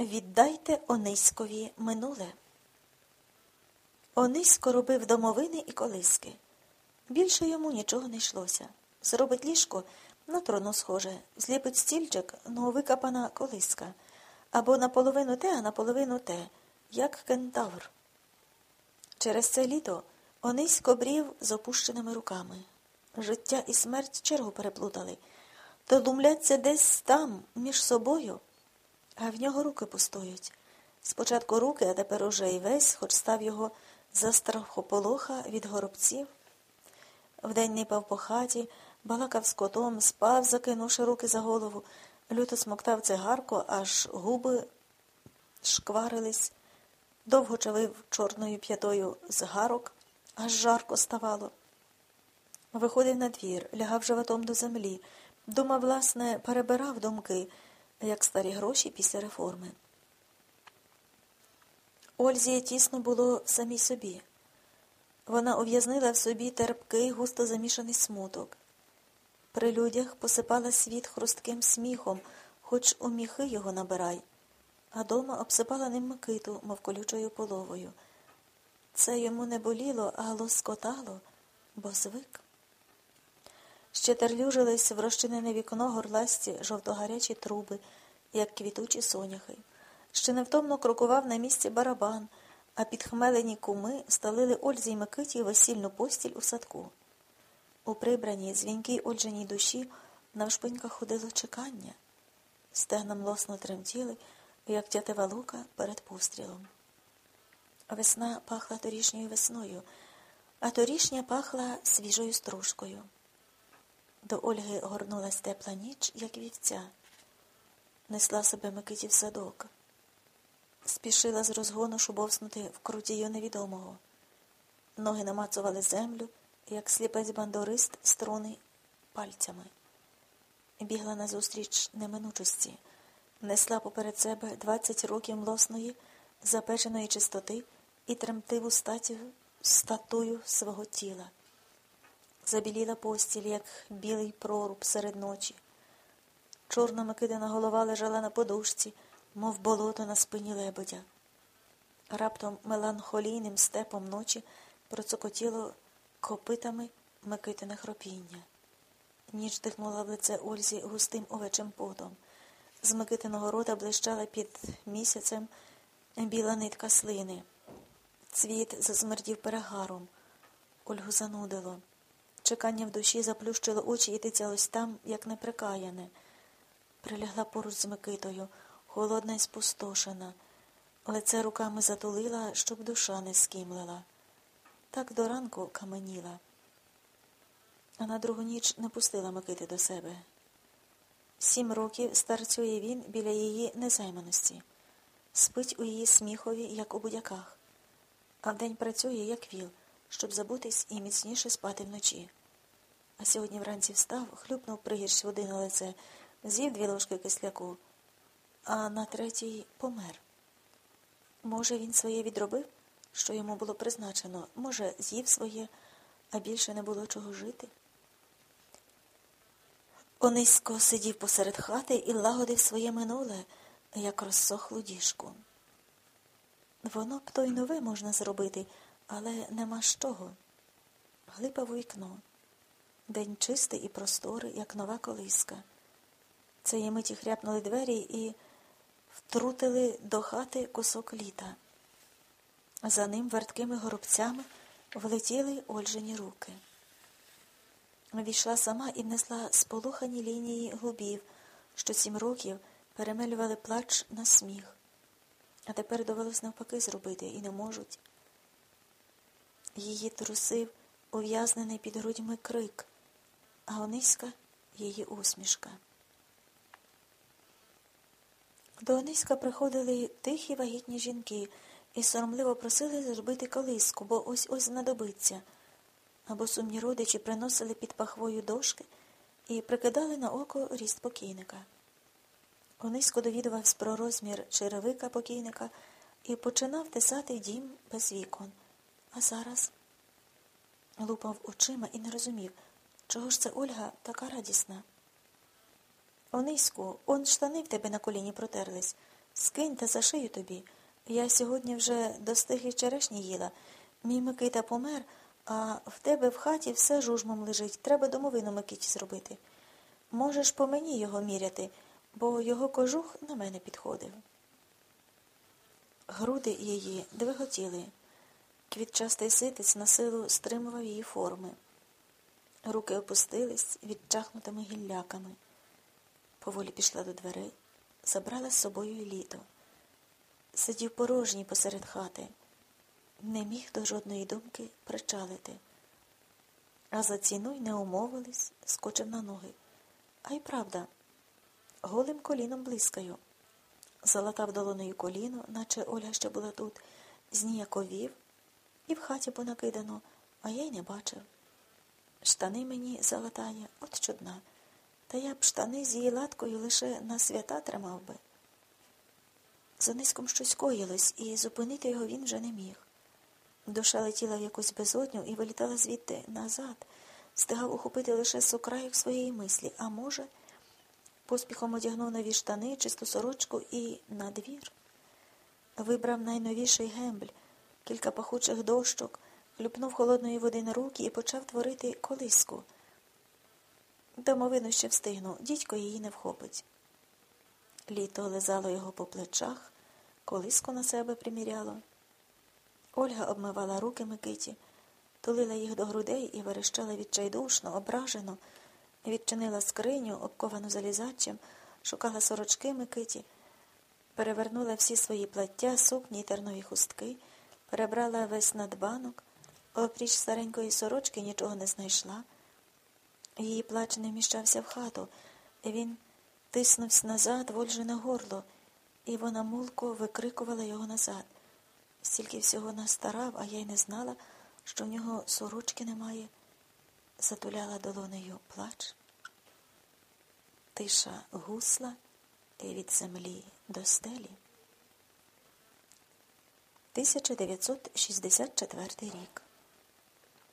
Віддайте Ониськові минуле. Онисько робив домовини і колиски. Більше йому нічого не йшлося. Зробить ліжко на трону схоже, зліпить стільчик, ну викапана колиска. Або наполовину те, а наполовину те, як кентавр. Через це літо Онисько брів з опущеними руками. Життя і смерть чергу переплутали, то лумляться десь там, між собою а в нього руки пустують. Спочатку руки, а тепер уже й весь, хоч став його за страхополоха від горобців. Вдень нипав по хаті, балакав з котом, спав, закинувши руки за голову, люто смоктав цигарку, аж губи шкварились, довго чавив чорною п'ятою з гарок, аж жарко ставало. Виходив на двір, лягав животом до землі, думав, власне, перебирав думки як старі гроші після реформи. Ользі тісно було самій собі. Вона ув'язнила в собі терпкий, густо замішаний смуток. При людях посипала світ хрустким сміхом, хоч у міхи його набирай, а дома обсипала ним Микиту, мов колючою половою. Це йому не боліло, а лоскотало, бо звик. Ще терлюжились в розчинене вікно горласті жовтогарячі труби, як квітучі соняхи. Ще невтомно крокував на місці барабан, а підхмелені куми сталили Ользі й Микиті весільну постіль у садку. У прибраній, дзвінкій Ольжиній душі навшпиньках ходило чекання. Стегна млосно тремтіли, як тятива лука перед пострілом. Весна пахла торішньою весною, а торішня пахла свіжою стружкою. До Ольги горнулась тепла ніч, як вівця, несла себе Микиті в садок, спішила з розгону шубовснути в крутію невідомого. Ноги намацували землю, як сліпець бандорист струни пальцями. Бігла назустріч неминучості, несла поперед себе двадцять років млосної, запеченої чистоти і тремтиву статю, статую свого тіла. Забіліла постіль, як білий проруб серед ночі. Чорна Микидина голова лежала на подушці, мов болото на спині лебедя. Раптом меланхолійним степом ночі процокотіло копитами Микитине хропіння. Ніч дихнула в лице Ользі густим овечим потом. З Микитиного рота блищала під місяцем біла нитка слини. Цвіт зазмердів перегаром. Ольгу занудило. Чекання в душі заплющило очі і тицялось там, як неприкаяне. Прилягла поруч з Микитою, холодна й спустошена. Лице руками затулила, щоб душа не скимлила. Так до ранку каменіла. А на другу ніч не пустила Микити до себе. Сім років старцює він біля її незайманості, спить у її сміхові, як у будяках, а вдень працює, як віл щоб забутись і міцніше спати вночі. А сьогодні вранці встав, хлюпнув пригірш води на лице, з'їв дві ложки кисляку, а на третій помер. Може, він своє відробив, що йому було призначено, може, з'їв своє, а більше не було чого жити. Онисько сидів посеред хати і лагодив своє минуле, як розсохлу діжку. Воно б то й нове можна зробити але нема з чого. Глипав вікно. День чистий і просторий, як нова колиска. Цієї миті хряпнули двері і втрутили до хати кусок літа. За ним верткими горобцями влетіли Ольжені руки. Війшла сама і внесла сполухані лінії губів, що сім років перемелювали плач на сміх. А тепер довелось навпаки зробити і не можуть. Її трусив ув'язнений під грудьми крик, а Ониська її усмішка. До Ониська приходили тихі вагітні жінки і соромливо просили зробити колиску, бо ось ось знадобиться. Або сумні родичі приносили під пахвою дошки і прикидали на око ріст покійника. Онисько довідувався про розмір черевика покійника і починав тисати дім без вікон. А зараз лупав очима і не розумів, чого ж це Ольга така радісна. Ониську, он штани в тебе на коліні протерлись. Скинь та зашию тобі. Я сьогодні вже достиглі черешні їла. Мій Микита помер, а в тебе в хаті все жужмом лежить. Треба домовину Микиті зробити. Можеш по мені його міряти, бо його кожух на мене підходив. Груди її двиготіли. Квітчастий ситець на силу стримував її форми. Руки опустились відчахнутими гілляками. Поволі пішла до дверей, забрала з собою літо. Сидів порожній посеред хати, не міг до жодної думки причалити. А за ціну й не умовились, скочив на ноги. А й правда, голим коліном блискаю. Залатав долоною коліно, наче Оля ще була тут, зніяковів, і в хаті понакидано, а я й не бачив. Штани мені залатає, от чудна. Та я б штани з її латкою лише на свята тримав би. За низьком щось коїлось, і зупинити його він вже не міг. Душа летіла в якусь безодню і вилітала звідти назад, стигав ухопити лише сукрайок своєї мислі, а може, поспіхом одягнув нові штани, чисту сорочку і на двір. Вибрав найновіший гембль, кілька пахучих дощок, хлюпнув холодної води на руки і почав творити колиску. Домовину ще встигну, дідько її не вхопить. Літо лизало його по плечах, колиску на себе приміряло. Ольга обмивала руки Микиті, тулила їх до грудей і верещала відчайдушно, ображено, відчинила скриню, обковану залізачем, шукала сорочки Микиті, перевернула всі свої плаття, сукні й тернові хустки, перебрала весь надбанок, опріч старенької сорочки нічого не знайшла. Її плач не вміщався в хату. Він тиснувся назад, вольжене горло, і вона мулко викрикувала його назад. Стільки всього настарав, а я й не знала, що в нього сорочки немає. Затуляла долонею плач. Тиша гусла і від землі до стелі. 1964 рік.